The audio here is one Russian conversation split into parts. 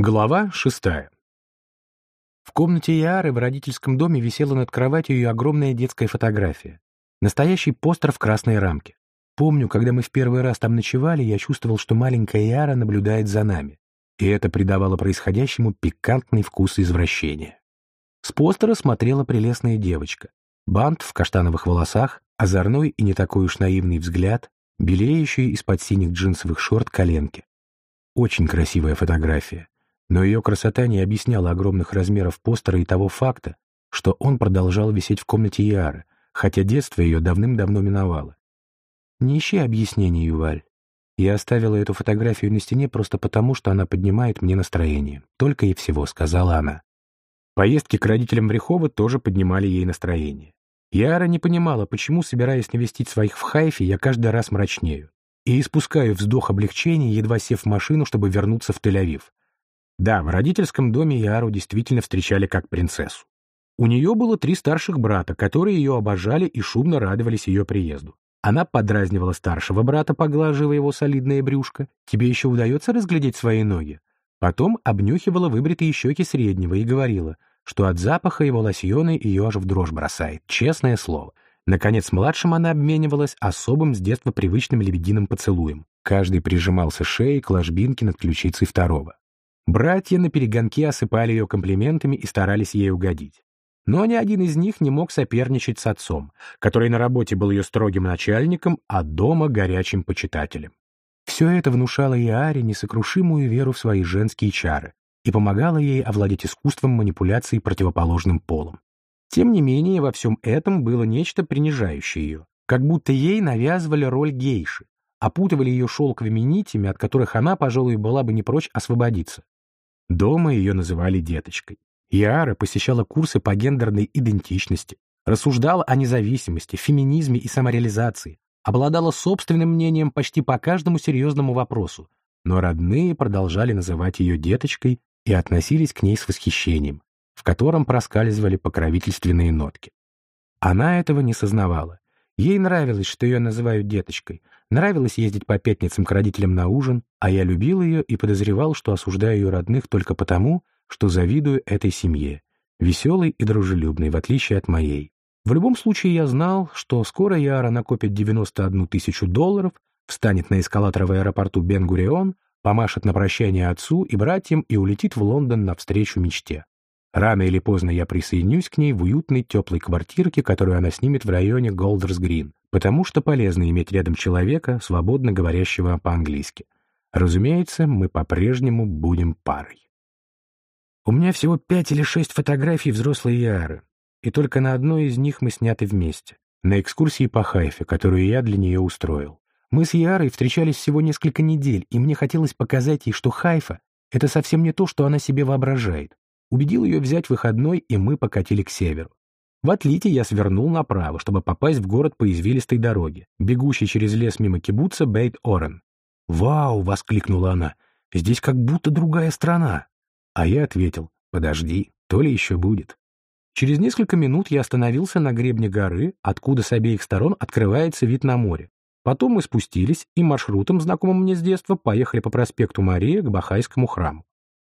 Глава шестая. В комнате Яры в родительском доме висела над кроватью ее огромная детская фотография. Настоящий постер в красной рамке. Помню, когда мы в первый раз там ночевали, я чувствовал, что маленькая Яра наблюдает за нами. И это придавало происходящему пикантный вкус извращения. С постера смотрела прелестная девочка. Бант в каштановых волосах, озорной и не такой уж наивный взгляд, белеющие из-под синих джинсовых шорт коленки. Очень красивая фотография но ее красота не объясняла огромных размеров постера и того факта, что он продолжал висеть в комнате Яры, хотя детство ее давным-давно миновало. «Не ищи объяснений, Юваль. Я оставила эту фотографию на стене просто потому, что она поднимает мне настроение. Только и всего», — сказала она. Поездки к родителям в Рихово тоже поднимали ей настроение. Яра не понимала, почему, собираясь навестить своих в Хайфе, я каждый раз мрачнею. И испускаю вздох облегчения, едва сев в машину, чтобы вернуться в Тель-Авив. Да, в родительском доме Яру действительно встречали как принцессу. У нее было три старших брата, которые ее обожали и шумно радовались ее приезду. Она подразнивала старшего брата, поглаживая его солидное брюшко. «Тебе еще удается разглядеть свои ноги?» Потом обнюхивала выбритые щеки среднего и говорила, что от запаха его лосьона ее аж в дрожь бросает, честное слово. Наконец, с младшим она обменивалась особым с детства привычным лебединым поцелуем. Каждый прижимался шеей к ложбинке над ключицей второго. Братья на перегонки осыпали ее комплиментами и старались ей угодить. Но ни один из них не мог соперничать с отцом, который на работе был ее строгим начальником, а дома горячим почитателем. Все это внушало Иаре несокрушимую веру в свои женские чары и помогало ей овладеть искусством манипуляции противоположным полом. Тем не менее, во всем этом было нечто принижающее ее, как будто ей навязывали роль гейши, опутывали ее шелковыми нитями, от которых она, пожалуй, была бы не прочь освободиться. Дома ее называли деточкой. Яра посещала курсы по гендерной идентичности, рассуждала о независимости, феминизме и самореализации, обладала собственным мнением почти по каждому серьезному вопросу, но родные продолжали называть ее деточкой и относились к ней с восхищением, в котором проскальзывали покровительственные нотки. Она этого не сознавала. Ей нравилось, что ее называют деточкой, Нравилось ездить по пятницам к родителям на ужин, а я любил ее и подозревал, что осуждаю ее родных только потому, что завидую этой семье, веселой и дружелюбной, в отличие от моей. В любом случае я знал, что скоро Яра накопит 91 тысячу долларов, встанет на эскалатор в аэропорту Бен-Гурион, помашет на прощание отцу и братьям и улетит в Лондон навстречу мечте. Рано или поздно я присоединюсь к ней в уютной теплой квартирке, которую она снимет в районе Голдерс-Грин, потому что полезно иметь рядом человека, свободно говорящего по-английски. Разумеется, мы по-прежнему будем парой. У меня всего пять или шесть фотографий взрослой Яры, и только на одной из них мы сняты вместе, на экскурсии по Хайфе, которую я для нее устроил. Мы с Ярой встречались всего несколько недель, и мне хотелось показать ей, что Хайфа — это совсем не то, что она себе воображает. Убедил ее взять выходной, и мы покатили к северу. В Атлите я свернул направо, чтобы попасть в город по извилистой дороге, бегущей через лес мимо кибуца Бейт-Орен. «Вау!» — воскликнула она. «Здесь как будто другая страна!» А я ответил, «Подожди, то ли еще будет». Через несколько минут я остановился на гребне горы, откуда с обеих сторон открывается вид на море. Потом мы спустились и маршрутом, знакомым мне с детства, поехали по проспекту Мария к Бахайскому храму.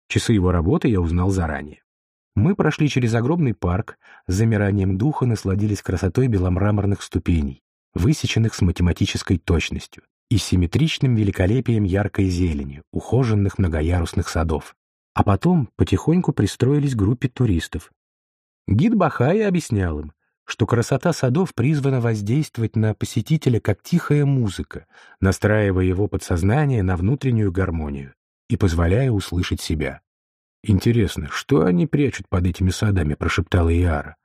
Часы его работы я узнал заранее. Мы прошли через огромный парк, с замиранием духа насладились красотой беломраморных ступеней, высеченных с математической точностью, и симметричным великолепием яркой зелени, ухоженных многоярусных садов. А потом потихоньку пристроились к группе туристов. Гид Бахая объяснял им, что красота садов призвана воздействовать на посетителя как тихая музыка, настраивая его подсознание на внутреннюю гармонию и позволяя услышать себя. «Интересно, что они прячут под этими садами?» — прошептала Иара.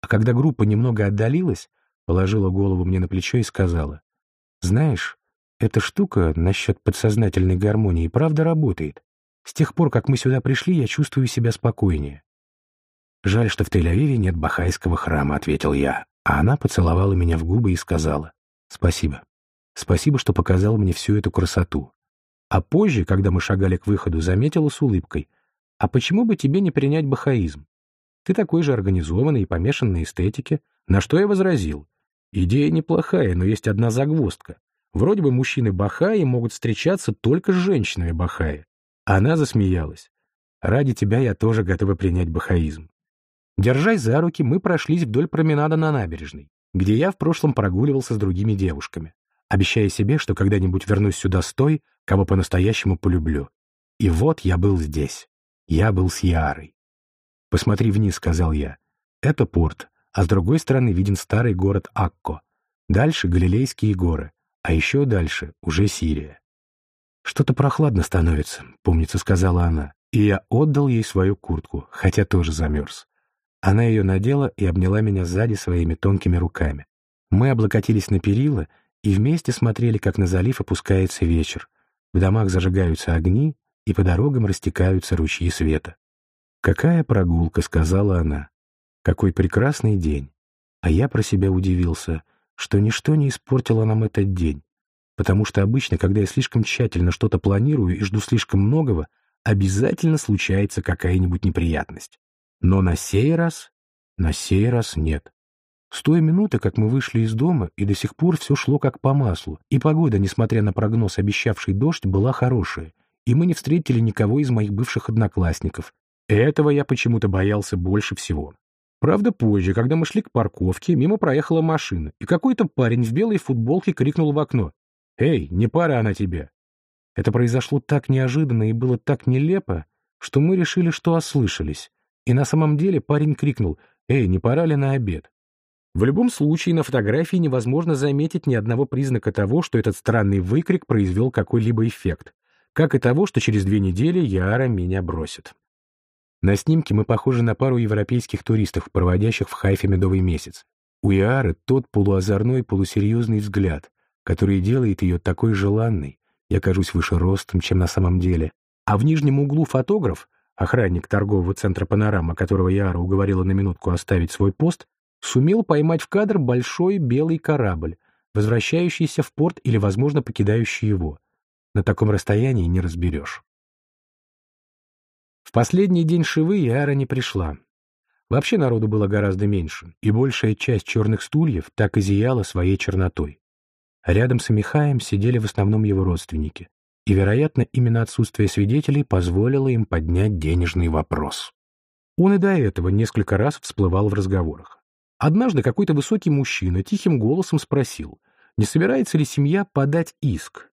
А когда группа немного отдалилась, положила голову мне на плечо и сказала, «Знаешь, эта штука насчет подсознательной гармонии правда работает. С тех пор, как мы сюда пришли, я чувствую себя спокойнее». «Жаль, что в Тель-Авиве нет Бахайского храма», — ответил я. А она поцеловала меня в губы и сказала, «Спасибо. Спасибо, что показал мне всю эту красоту. А позже, когда мы шагали к выходу, заметила с улыбкой. «А почему бы тебе не принять бахаизм? Ты такой же организованный и помешан на эстетике». На что я возразил. Идея неплохая, но есть одна загвоздка. Вроде бы мужчины Бахаи могут встречаться только с женщинами Бахаи. Она засмеялась. Ради тебя я тоже готова принять бахаизм. Держась за руки, мы прошлись вдоль променада на набережной, где я в прошлом прогуливался с другими девушками, обещая себе, что когда-нибудь вернусь сюда с той, кого по-настоящему полюблю. И вот я был здесь. Я был с Ярой. «Посмотри вниз», — сказал я. «Это порт, а с другой стороны виден старый город Акко. Дальше Галилейские горы, а еще дальше уже Сирия». «Что-то прохладно становится», — помнится, сказала она, и я отдал ей свою куртку, хотя тоже замерз. Она ее надела и обняла меня сзади своими тонкими руками. Мы облокотились на перила и вместе смотрели, как на залив опускается вечер. В домах зажигаются огни, и по дорогам растекаются ручьи света. «Какая прогулка», — сказала она. «Какой прекрасный день». А я про себя удивился, что ничто не испортило нам этот день, потому что обычно, когда я слишком тщательно что-то планирую и жду слишком многого, обязательно случается какая-нибудь неприятность. Но на сей раз, на сей раз нет. С той минуты, как мы вышли из дома, и до сих пор все шло как по маслу, и погода, несмотря на прогноз, обещавший дождь, была хорошая, и мы не встретили никого из моих бывших одноклассников. Этого я почему-то боялся больше всего. Правда, позже, когда мы шли к парковке, мимо проехала машина, и какой-то парень в белой футболке крикнул в окно. «Эй, не пара она тебе!» Это произошло так неожиданно и было так нелепо, что мы решили, что ослышались. И на самом деле парень крикнул «Эй, не пора ли на обед?». В любом случае на фотографии невозможно заметить ни одного признака того, что этот странный выкрик произвел какой-либо эффект, как и того, что через две недели Яра меня бросит. На снимке мы похожи на пару европейских туристов, проводящих в Хайфе медовый месяц. У Яры тот полуозорной, полусерьезный взгляд, который делает ее такой желанной, я кажусь выше ростом, чем на самом деле. А в нижнем углу фотограф, охранник торгового центра «Панорама», которого Яра уговорила на минутку оставить свой пост, сумел поймать в кадр большой белый корабль, возвращающийся в порт или, возможно, покидающий его. На таком расстоянии не разберешь. В последний день Шивы Яра не пришла. Вообще народу было гораздо меньше, и большая часть черных стульев так и зияла своей чернотой. Рядом с Михаем сидели в основном его родственники, и, вероятно, именно отсутствие свидетелей позволило им поднять денежный вопрос. Он и до этого несколько раз всплывал в разговорах. Однажды какой-то высокий мужчина тихим голосом спросил, не собирается ли семья подать иск.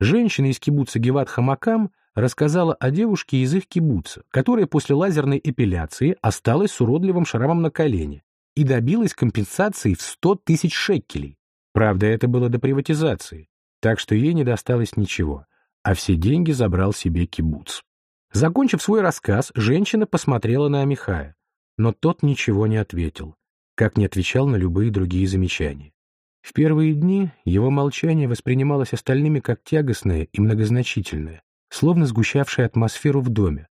Женщина из кибуца Геват Хамакам рассказала о девушке из их кибуца, которая после лазерной эпиляции осталась с уродливым шрамом на колене и добилась компенсации в 100 тысяч шекелей. Правда, это было до приватизации, так что ей не досталось ничего а все деньги забрал себе кибуц. Закончив свой рассказ, женщина посмотрела на Амихая, но тот ничего не ответил, как не отвечал на любые другие замечания. В первые дни его молчание воспринималось остальными как тягостное и многозначительное, словно сгущавшее атмосферу в доме.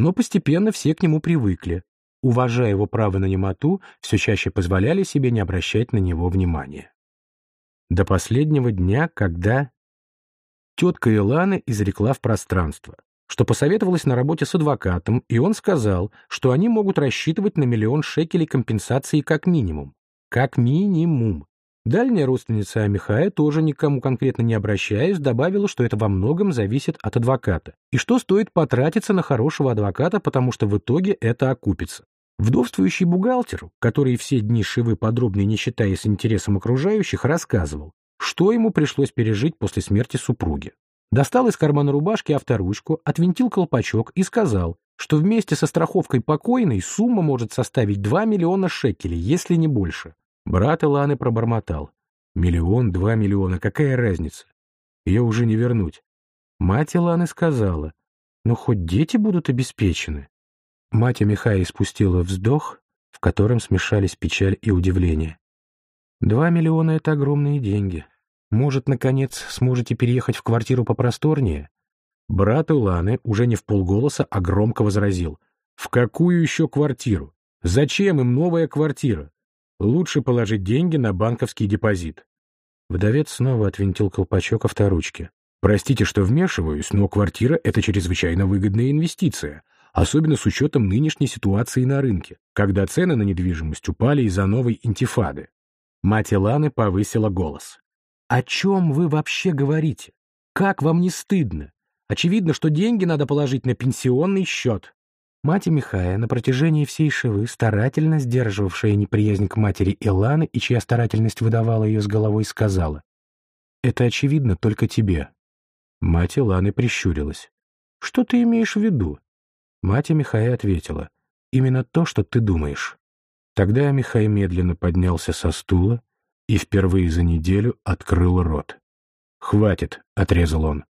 Но постепенно все к нему привыкли, уважая его право на немоту, все чаще позволяли себе не обращать на него внимания. До последнего дня, когда Тетка Иланы изрекла в пространство, что посоветовалась на работе с адвокатом, и он сказал, что они могут рассчитывать на миллион шекелей компенсации как минимум. Как минимум. Дальняя родственница Амихая, тоже никому конкретно не обращаясь, добавила, что это во многом зависит от адвоката, и что стоит потратиться на хорошего адвоката, потому что в итоге это окупится. Вдовствующий бухгалтер, который все дни Шивы подробно не считаясь интересом окружающих, рассказывал, что ему пришлось пережить после смерти супруги. Достал из кармана рубашки авторучку, отвинтил колпачок и сказал, что вместе со страховкой покойной сумма может составить 2 миллиона шекелей, если не больше. Брат Иланы пробормотал. Миллион, два миллиона, какая разница? Ее уже не вернуть. Мать Иланы сказала, ну хоть дети будут обеспечены. Мать Михая испустила вздох, в котором смешались печаль и удивление. Два миллиона — это огромные деньги. Может, наконец, сможете переехать в квартиру попросторнее? Брат Уланы уже не в полголоса, а громко возразил. В какую еще квартиру? Зачем им новая квартира? Лучше положить деньги на банковский депозит. Вдовец снова отвинтил колпачок авторучки. Простите, что вмешиваюсь, но квартира — это чрезвычайно выгодная инвестиция, особенно с учетом нынешней ситуации на рынке, когда цены на недвижимость упали из-за новой интифады. Мать Иланы повысила голос. О чем вы вообще говорите? Как вам не стыдно? Очевидно, что деньги надо положить на пенсионный счет. Мать Михая на протяжении всей Шивы, старательно сдерживавшая неприязнь к матери Иланы и чья старательность выдавала ее с головой, сказала, «Это очевидно только тебе». Мать Иланы прищурилась. «Что ты имеешь в виду?» Мать Михая ответила, «Именно то, что ты думаешь». Тогда Михай медленно поднялся со стула и впервые за неделю открыл рот. «Хватит», — отрезал он.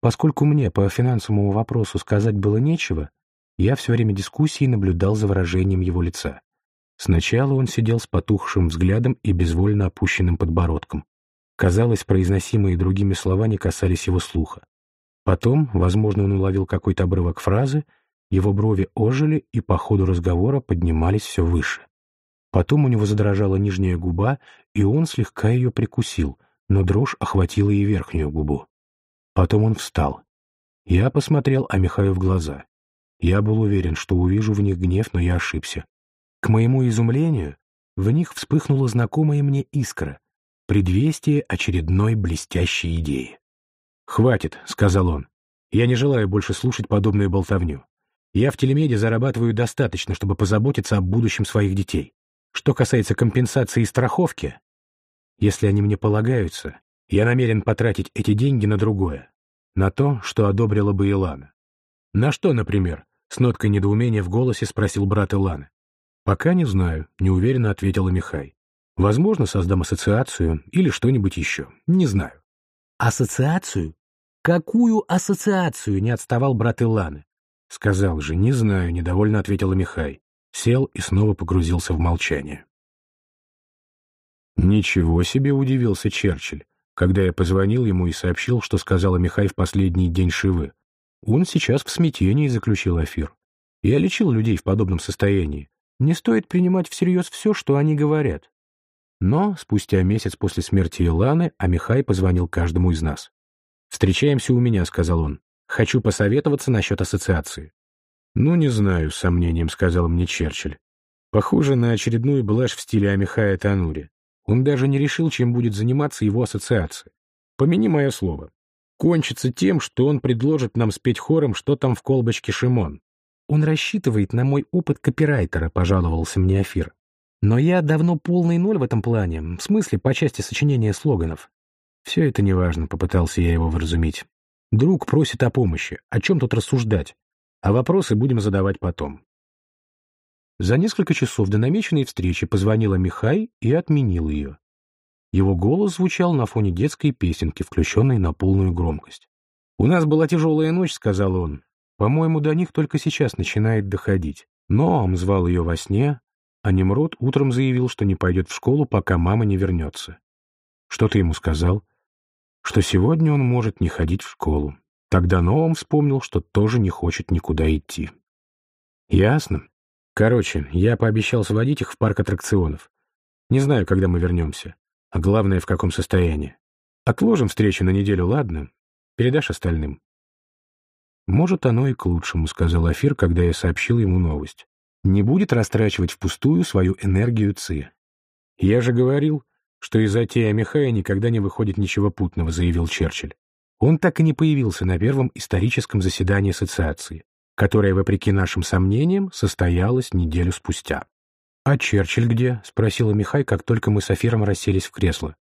Поскольку мне по финансовому вопросу сказать было нечего, я все время дискуссии наблюдал за выражением его лица. Сначала он сидел с потухшим взглядом и безвольно опущенным подбородком. Казалось, произносимые другими слова не касались его слуха. Потом, возможно, он уловил какой-то обрывок фразы, его брови ожили и по ходу разговора поднимались все выше. Потом у него задрожала нижняя губа, и он слегка ее прикусил, но дрожь охватила и верхнюю губу. Потом он встал. Я посмотрел Амихаю в глаза. Я был уверен, что увижу в них гнев, но я ошибся. К моему изумлению, в них вспыхнула знакомая мне искра, предвестие очередной блестящей идеи. «Хватит», — сказал он. «Я не желаю больше слушать подобную болтовню. Я в телемеде зарабатываю достаточно, чтобы позаботиться о будущем своих детей. Что касается компенсации и страховки, если они мне полагаются, я намерен потратить эти деньги на другое, на то, что одобрила бы Илана. «На что, например?» — с ноткой недоумения в голосе спросил брат Иланы. «Пока не знаю», — неуверенно ответила Михай. «Возможно, создам ассоциацию или что-нибудь еще. Не знаю». «Ассоциацию? Какую ассоциацию?» — не отставал брат Иланы. «Сказал же, не знаю», — недовольно ответила Михай. Сел и снова погрузился в молчание. «Ничего себе!» — удивился Черчилль, когда я позвонил ему и сообщил, что сказала Михай в последний день Шивы. Он сейчас в смятении, заключил Афир. Я лечил людей в подобном состоянии. Не стоит принимать всерьез все, что они говорят. Но спустя месяц после смерти Иланы Амихай позвонил каждому из нас. «Встречаемся у меня», — сказал он. «Хочу посоветоваться насчет ассоциации». «Ну, не знаю», — с сомнением сказал мне Черчилль. Похоже на очередную блажь в стиле Амихая Танури. Он даже не решил, чем будет заниматься его ассоциация. Помяни мое слово кончится тем, что он предложит нам спеть хором, что там в колбочке Шимон. Он рассчитывает на мой опыт копирайтера, пожаловался мне Афир. Но я давно полный ноль в этом плане, в смысле по части сочинения слоганов. Все это неважно, попытался я его вразумить. Друг просит о помощи, о чем тут рассуждать, а вопросы будем задавать потом. За несколько часов до намеченной встречи позвонила Михай и отменил ее. Его голос звучал на фоне детской песенки, включенной на полную громкость. «У нас была тяжелая ночь», — сказал он. «По-моему, до них только сейчас начинает доходить. Но он звал ее во сне, а Немрод утром заявил, что не пойдет в школу, пока мама не вернется. Что ты ему сказал? Что сегодня он может не ходить в школу. Тогда Ноам вспомнил, что тоже не хочет никуда идти. Ясно. Короче, я пообещал сводить их в парк аттракционов. Не знаю, когда мы вернемся. А главное, в каком состоянии. Отложим встречу на неделю, ладно? Передашь остальным. Может, оно и к лучшему, сказал Афир, когда я сообщил ему новость. Не будет растрачивать впустую свою энергию Ци. Я же говорил, что из затеи Михая никогда не выходит ничего путного, заявил Черчилль. Он так и не появился на первом историческом заседании ассоциации, которое, вопреки нашим сомнениям, состоялось неделю спустя. «А Черчилль где?» — спросила Михай, как только мы с Афиром расселись в кресло.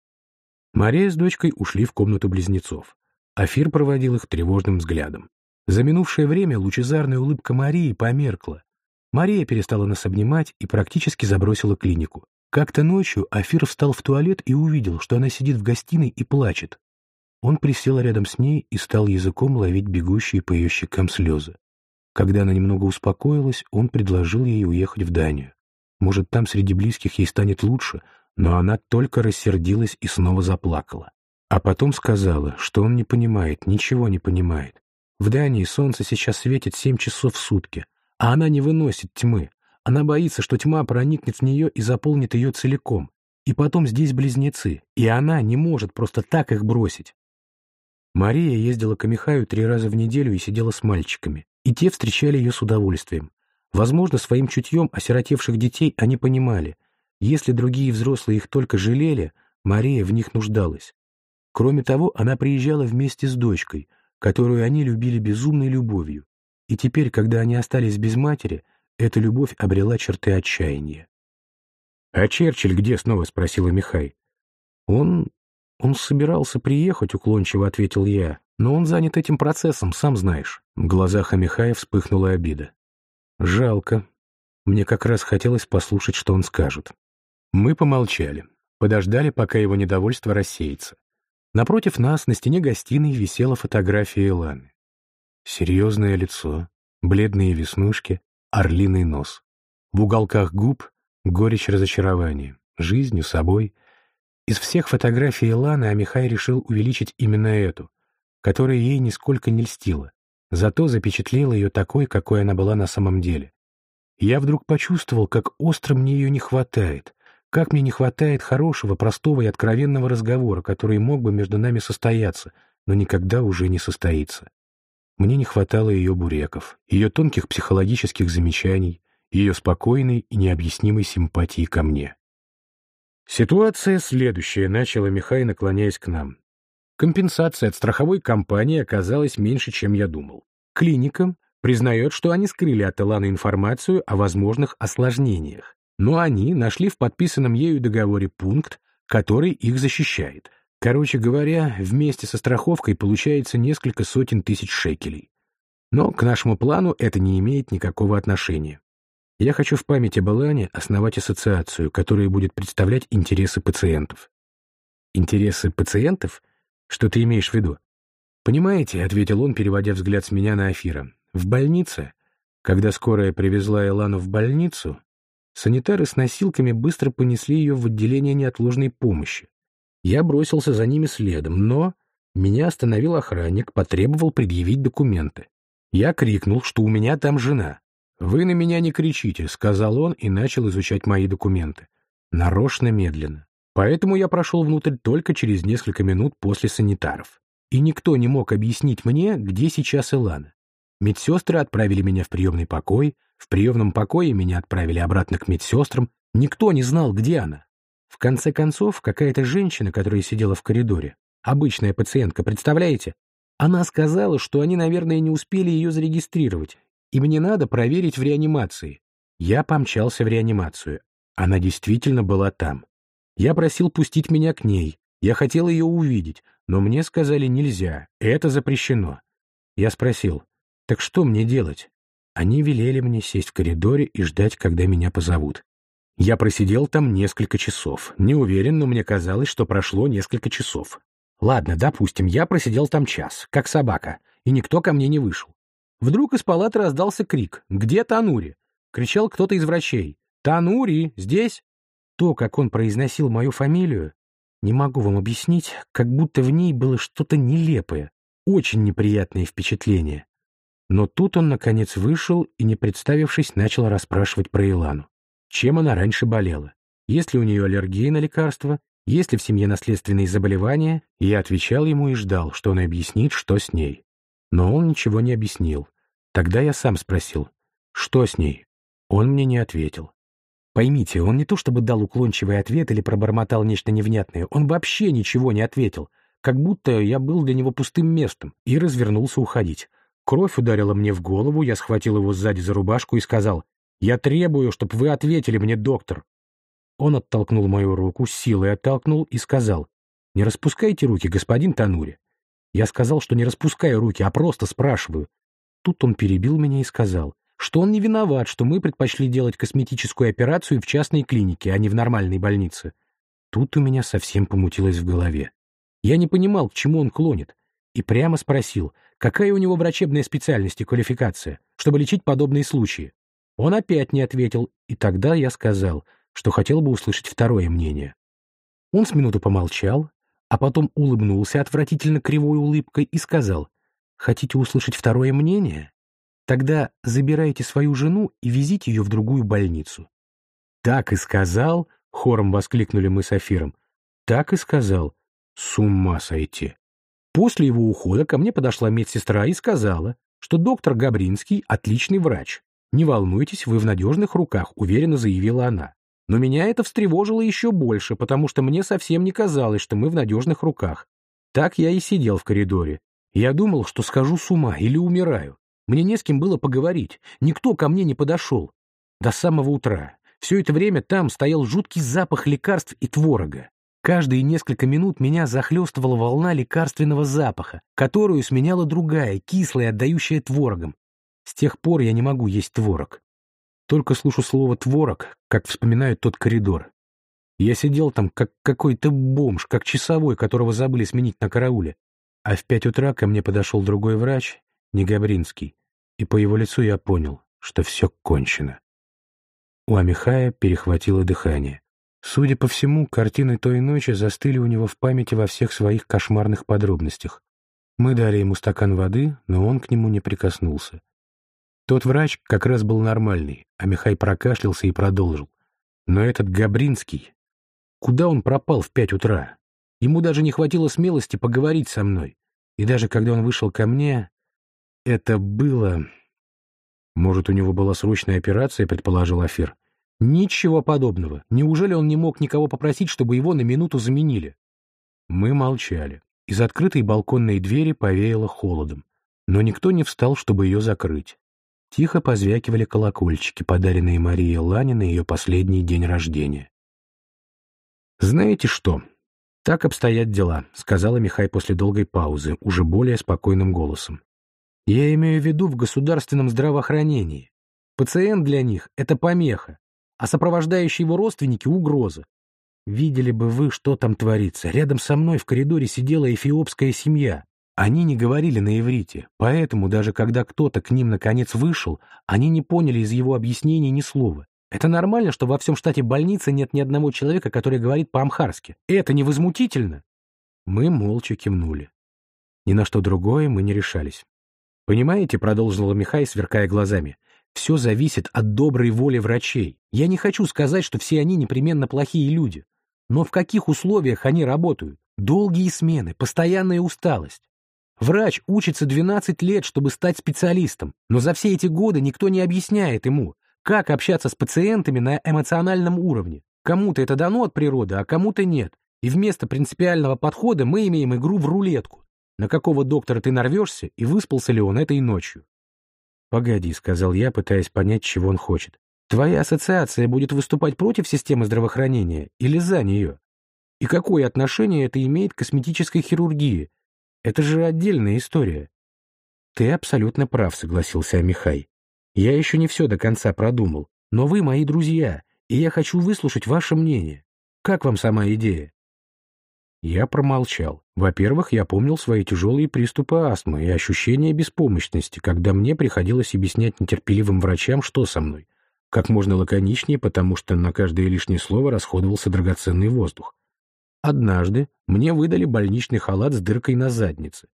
Мария с дочкой ушли в комнату близнецов. Афир проводил их тревожным взглядом. За минувшее время лучезарная улыбка Марии померкла. Мария перестала нас обнимать и практически забросила клинику. Как-то ночью Афир встал в туалет и увидел, что она сидит в гостиной и плачет. Он присел рядом с ней и стал языком ловить бегущие по ее щекам слезы. Когда она немного успокоилась, он предложил ей уехать в Данию. Может, там среди близких ей станет лучше, но она только рассердилась и снова заплакала. А потом сказала, что он не понимает, ничего не понимает. В Дании солнце сейчас светит семь часов в сутки, а она не выносит тьмы. Она боится, что тьма проникнет в нее и заполнит ее целиком. И потом здесь близнецы, и она не может просто так их бросить. Мария ездила к Михаю три раза в неделю и сидела с мальчиками, и те встречали ее с удовольствием. Возможно, своим чутьем осиротевших детей они понимали, если другие взрослые их только жалели, Мария в них нуждалась. Кроме того, она приезжала вместе с дочкой, которую они любили безумной любовью, И теперь, когда они остались без матери, эта любовь обрела черты отчаяния. «А Черчилль где?» — снова спросила Михай. «Он... он собирался приехать», — уклончиво ответил я. «Но он занят этим процессом, сам знаешь». В глазах Амихая вспыхнула обида. «Жалко. Мне как раз хотелось послушать, что он скажет». Мы помолчали, подождали, пока его недовольство рассеется. Напротив нас на стене гостиной висела фотография Иланы. Серьезное лицо, бледные веснушки, орлиный нос. В уголках губ горечь разочарования, жизнью, собой. Из всех фотографий Иланы Амихай решил увеличить именно эту, которая ей нисколько не льстила, зато запечатлел ее такой, какой она была на самом деле. Я вдруг почувствовал, как остро мне ее не хватает, как мне не хватает хорошего, простого и откровенного разговора, который мог бы между нами состояться, но никогда уже не состоится. Мне не хватало ее буреков, ее тонких психологических замечаний, ее спокойной и необъяснимой симпатии ко мне. Ситуация следующая, начала Михай, наклоняясь к нам. Компенсация от страховой компании оказалась меньше, чем я думал. Клиника признает, что они скрыли от Иланы информацию о возможных осложнениях но они нашли в подписанном ею договоре пункт, который их защищает. Короче говоря, вместе со страховкой получается несколько сотен тысяч шекелей. Но к нашему плану это не имеет никакого отношения. Я хочу в память об Илане основать ассоциацию, которая будет представлять интересы пациентов. Интересы пациентов? Что ты имеешь в виду? Понимаете, — ответил он, переводя взгляд с меня на Афира, — в больнице, когда скорая привезла Илану в больницу, Санитары с носилками быстро понесли ее в отделение неотложной помощи. Я бросился за ними следом, но меня остановил охранник, потребовал предъявить документы. Я крикнул, что у меня там жена. «Вы на меня не кричите», — сказал он и начал изучать мои документы. Нарочно медленно. Поэтому я прошел внутрь только через несколько минут после санитаров. И никто не мог объяснить мне, где сейчас Илана. Медсестры отправили меня в приемный покой, в приемном покое меня отправили обратно к медсестрам. Никто не знал, где она. В конце концов, какая-то женщина, которая сидела в коридоре, обычная пациентка, представляете? Она сказала, что они, наверное, не успели ее зарегистрировать, и мне надо проверить в реанимации. Я помчался в реанимацию. Она действительно была там. Я просил пустить меня к ней. Я хотел ее увидеть, но мне сказали нельзя, это запрещено. Я спросил, так что мне делать? Они велели мне сесть в коридоре и ждать, когда меня позовут. Я просидел там несколько часов. Не уверен, но мне казалось, что прошло несколько часов. Ладно, допустим, я просидел там час, как собака, и никто ко мне не вышел. Вдруг из палаты раздался крик «Где Танури?» Кричал кто-то из врачей «Танури, здесь?» То, как он произносил мою фамилию, не могу вам объяснить, как будто в ней было что-то нелепое, очень неприятное впечатление. Но тут он, наконец, вышел и, не представившись, начал расспрашивать про Илану. Чем она раньше болела? Есть ли у нее аллергия на лекарства? Есть ли в семье наследственные заболевания? я отвечал ему и ждал, что он объяснит, что с ней. Но он ничего не объяснил. Тогда я сам спросил, что с ней? Он мне не ответил. Поймите, он не то чтобы дал уклончивый ответ или пробормотал нечто невнятное, он вообще ничего не ответил, как будто я был для него пустым местом, и развернулся уходить. Кровь ударила мне в голову, я схватил его сзади за рубашку и сказал, «Я требую, чтобы вы ответили мне, доктор». Он оттолкнул мою руку, силой оттолкнул и сказал, «Не распускайте руки, господин Танури». Я сказал, что не распускаю руки, а просто спрашиваю. Тут он перебил меня и сказал, что он не виноват, что мы предпочли делать косметическую операцию в частной клинике, а не в нормальной больнице. Тут у меня совсем помутилось в голове. Я не понимал, к чему он клонит, и прямо спросил, какая у него врачебная специальность и квалификация, чтобы лечить подобные случаи. Он опять не ответил, и тогда я сказал, что хотел бы услышать второе мнение. Он с минуту помолчал, а потом улыбнулся отвратительно кривой улыбкой и сказал, «Хотите услышать второе мнение? Тогда забирайте свою жену и везите ее в другую больницу». «Так и сказал», — хором воскликнули мы с Афиром, «так и сказал, с ума сойти». После его ухода ко мне подошла медсестра и сказала, что доктор Габринский отличный врач. «Не волнуйтесь, вы в надежных руках», — уверенно заявила она. Но меня это встревожило еще больше, потому что мне совсем не казалось, что мы в надежных руках. Так я и сидел в коридоре. Я думал, что схожу с ума или умираю. Мне не с кем было поговорить. Никто ко мне не подошел. До самого утра. Все это время там стоял жуткий запах лекарств и творога. Каждые несколько минут меня захлестывала волна лекарственного запаха, которую сменяла другая, кислая, отдающая творогом. С тех пор я не могу есть творог. Только слышу слово «творог», как вспоминаю тот коридор. Я сидел там, как какой-то бомж, как часовой, которого забыли сменить на карауле. А в пять утра ко мне подошел другой врач, Негабринский, и по его лицу я понял, что все кончено. У Амихая перехватило дыхание. Судя по всему, картины той ночи застыли у него в памяти во всех своих кошмарных подробностях. Мы дали ему стакан воды, но он к нему не прикоснулся. Тот врач как раз был нормальный, а Михай прокашлялся и продолжил. Но этот Габринский... Куда он пропал в пять утра? Ему даже не хватило смелости поговорить со мной. И даже когда он вышел ко мне, это было... Может, у него была срочная операция, предположил Афир. Ничего подобного. Неужели он не мог никого попросить, чтобы его на минуту заменили? Мы молчали. Из открытой балконной двери повеяло холодом. Но никто не встал, чтобы ее закрыть. Тихо позвякивали колокольчики, подаренные Марии Лане на ее последний день рождения. «Знаете что? Так обстоят дела», — сказала Михай после долгой паузы, уже более спокойным голосом. «Я имею в виду в государственном здравоохранении. Пациент для них — это помеха, а сопровождающие его родственники — угроза. Видели бы вы, что там творится. Рядом со мной в коридоре сидела эфиопская семья. Они не говорили на иврите, поэтому даже когда кто-то к ним наконец вышел, они не поняли из его объяснений ни слова. Это нормально, что во всем штате больницы нет ни одного человека, который говорит по-амхарски. Это невозмутительно. Мы молча кивнули. Ни на что другое мы не решались. «Понимаете», — продолжила Михай, сверкая глазами, все зависит от доброй воли врачей. Я не хочу сказать, что все они непременно плохие люди. Но в каких условиях они работают? Долгие смены, постоянная усталость. Врач учится 12 лет, чтобы стать специалистом, но за все эти годы никто не объясняет ему, как общаться с пациентами на эмоциональном уровне. Кому-то это дано от природы, а кому-то нет. И вместо принципиального подхода мы имеем игру в рулетку. На какого доктора ты нарвешься и выспался ли он этой ночью? «Погоди», — сказал я, пытаясь понять, чего он хочет. «Твоя ассоциация будет выступать против системы здравоохранения или за нее? И какое отношение это имеет к косметической хирургии? Это же отдельная история». «Ты абсолютно прав», — согласился Амихай. «Я еще не все до конца продумал, но вы мои друзья, и я хочу выслушать ваше мнение. Как вам сама идея?» Я промолчал. Во-первых, я помнил свои тяжелые приступы астмы и ощущение беспомощности, когда мне приходилось объяснять нетерпеливым врачам, что со мной. Как можно лаконичнее, потому что на каждое лишнее слово расходовался драгоценный воздух. Однажды мне выдали больничный халат с дыркой на заднице.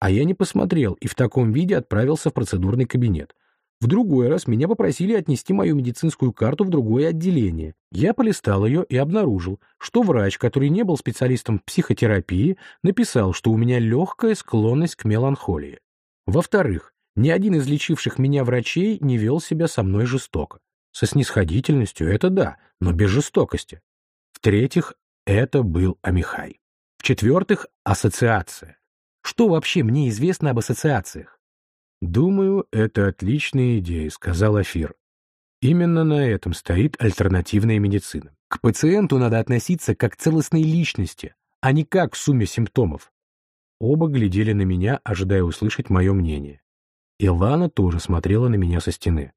А я не посмотрел и в таком виде отправился в процедурный кабинет. В другой раз меня попросили отнести мою медицинскую карту в другое отделение. Я полистал ее и обнаружил, что врач, который не был специалистом психотерапии, написал, что у меня легкая склонность к меланхолии. Во-вторых, ни один из лечивших меня врачей не вел себя со мной жестоко. Со снисходительностью это да, но без жестокости. В-третьих, это был Амихай. В-четвертых, ассоциация. Что вообще мне известно об ассоциациях? «Думаю, это отличная идея», — сказал Афир. Именно на этом стоит альтернативная медицина. К пациенту надо относиться как к целостной личности, а не как к сумме симптомов. Оба глядели на меня, ожидая услышать мое мнение. Илана тоже смотрела на меня со стены.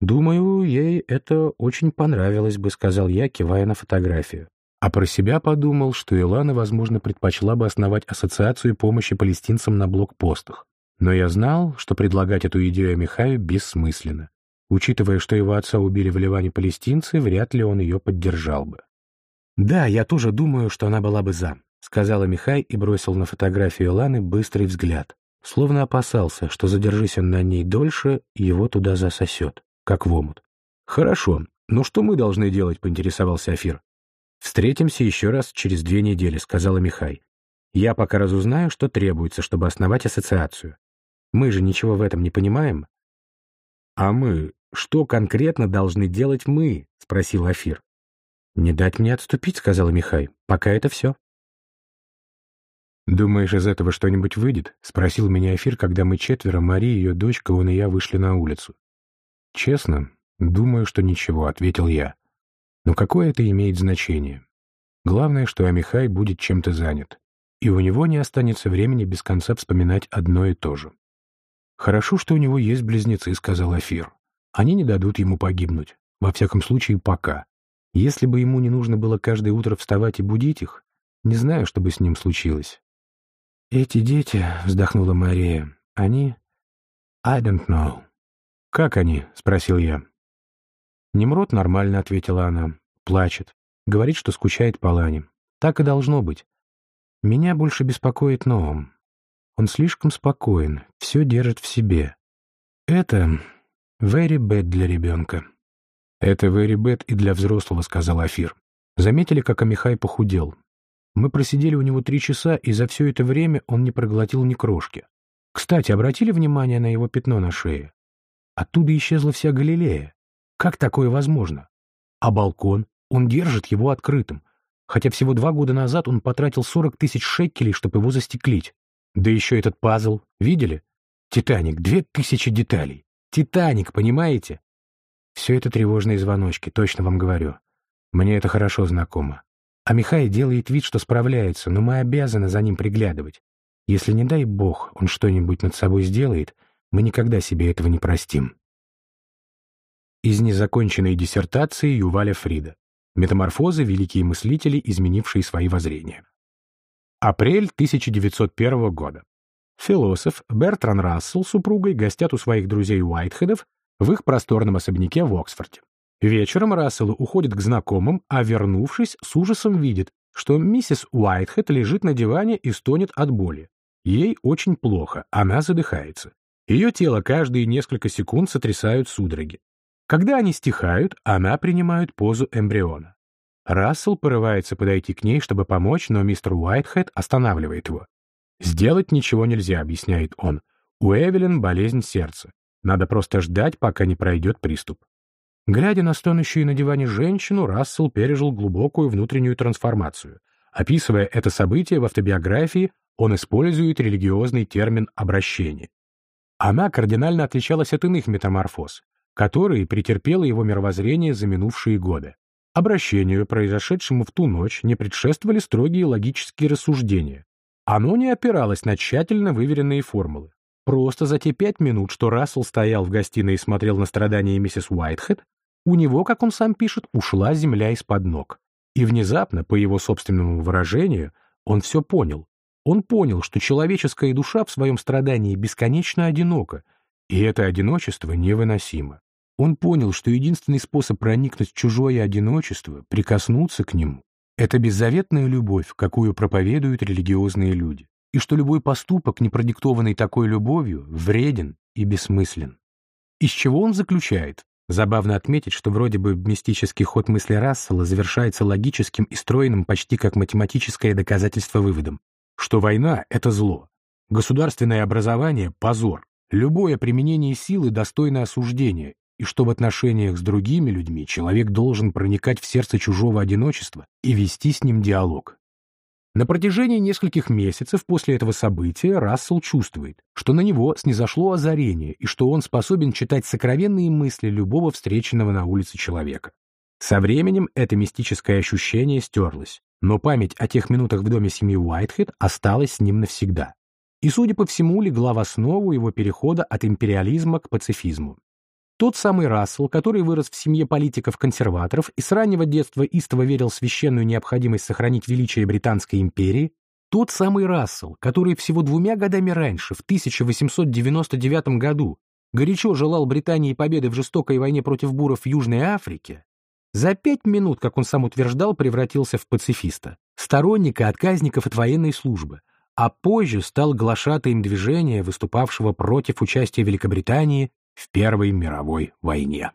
«Думаю, ей это очень понравилось бы», — сказал я, кивая на фотографию. А про себя подумал, что Илана, возможно, предпочла бы основать ассоциацию помощи палестинцам на блокпостах. Но я знал, что предлагать эту идею Михаю бессмысленно. Учитывая, что его отца убили в Ливане палестинцы, вряд ли он ее поддержал бы. «Да, я тоже думаю, что она была бы за», — сказала Михай и бросил на фотографию Ланы быстрый взгляд, словно опасался, что задержись он на ней дольше, его туда засосет, как в омут. «Хорошо, но что мы должны делать?» — поинтересовался Афир. «Встретимся еще раз через две недели», — сказала Михай. «Я пока разузнаю, что требуется, чтобы основать ассоциацию. Мы же ничего в этом не понимаем. А мы, что конкретно должны делать мы? Спросил Афир. Не дать мне отступить, сказала Михай. Пока это все. «Думаешь, из этого что-нибудь выйдет?» — спросил меня Эфир, когда мы четверо, Мария, ее дочка, он и я вышли на улицу. «Честно, думаю, что ничего», — ответил я. «Но какое это имеет значение? Главное, что Амихай будет чем-то занят, и у него не останется времени без конца вспоминать одно и то же». «Хорошо, что у него есть близнецы», — сказал Афир. «Они не дадут ему погибнуть, во всяком случае, пока. Если бы ему не нужно было каждое утро вставать и будить их, не знаю, что бы с ним случилось». «Эти дети», — вздохнула Мария, — «они...» «I don't know». «Как они?» — спросил я. «Немрод нормально», — ответила она. «Плачет. Говорит, что скучает по Лане. Так и должно быть. Меня больше беспокоит Ноам. Он слишком спокоен, все держит в себе. Это very bad для ребенка». «Это very bad и для взрослого», — сказал Афир. Заметили, как Амихай похудел. Мы просидели у него три часа, и за все это время он не проглотил ни крошки. Кстати, обратили внимание на его пятно на шее? Оттуда исчезла вся Галилея. Как такое возможно? А балкон? Он держит его открытым. Хотя всего два года назад он потратил 40 тысяч шекелей, чтобы его застеклить. Да еще этот пазл. Видели? Титаник. Две тысячи деталей. Титаник, понимаете? Все это тревожные звоночки, точно вам говорю. Мне это хорошо знакомо. А Михай делает вид, что справляется, но мы обязаны за ним приглядывать. Если, не дай бог, он что-нибудь над собой сделает, мы никогда себе этого не простим. Из незаконченной диссертации Юваля Фрида. Метаморфозы великие мыслители, изменившие свои воззрения. Апрель 1901 года. Философ Бертран Рассел с супругой гостят у своих друзей Уайтхедов в их просторном особняке в Оксфорде. Вечером Рассел уходит к знакомым, а вернувшись, с ужасом видит, что миссис Уайтхед лежит на диване и стонет от боли. Ей очень плохо, она задыхается. Ее тело каждые несколько секунд сотрясают судороги. Когда они стихают, она принимает позу эмбриона. Рассел порывается подойти к ней, чтобы помочь, но мистер Уайтхед останавливает его. «Сделать ничего нельзя», — объясняет он. «У Эвелин болезнь сердца. Надо просто ждать, пока не пройдет приступ». Глядя на стонущую на диване женщину, Рассел пережил глубокую внутреннюю трансформацию. Описывая это событие в автобиографии, он использует религиозный термин «обращение». Она кардинально отличалась от иных метаморфоз, которые претерпело его мировоззрение за минувшие годы. Обращению, произошедшему в ту ночь, не предшествовали строгие логические рассуждения. Оно не опиралось на тщательно выверенные формулы. Просто за те пять минут, что Рассел стоял в гостиной и смотрел на страдания миссис Уайтхед, у него, как он сам пишет, ушла земля из-под ног. И внезапно, по его собственному выражению, он все понял. Он понял, что человеческая душа в своем страдании бесконечно одинока, и это одиночество невыносимо. Он понял, что единственный способ проникнуть в чужое одиночество, прикоснуться к нему, это беззаветная любовь, какую проповедуют религиозные люди, и что любой поступок, не продиктованный такой любовью, вреден и бессмыслен. Из чего он заключает? Забавно отметить, что вроде бы мистический ход мысли Рассела завершается логическим и стройным почти как математическое доказательство выводом что война — это зло, государственное образование — позор, любое применение силы достойно осуждения, и что в отношениях с другими людьми человек должен проникать в сердце чужого одиночества и вести с ним диалог. На протяжении нескольких месяцев после этого события Рассел чувствует, что на него снизошло озарение и что он способен читать сокровенные мысли любого встреченного на улице человека. Со временем это мистическое ощущение стерлось, но память о тех минутах в доме семьи Уайтхед осталась с ним навсегда. И, судя по всему, легла в основу его перехода от империализма к пацифизму. Тот самый Рассел, который вырос в семье политиков-консерваторов и с раннего детства истово верил в священную необходимость сохранить величие Британской империи, тот самый Рассел, который всего двумя годами раньше, в 1899 году, горячо желал Британии победы в жестокой войне против буров в Южной Африке, за пять минут, как он сам утверждал, превратился в пацифиста, сторонника отказников от военной службы, а позже стал глашатаем движения, выступавшего против участия Великобритании в Первой мировой войне.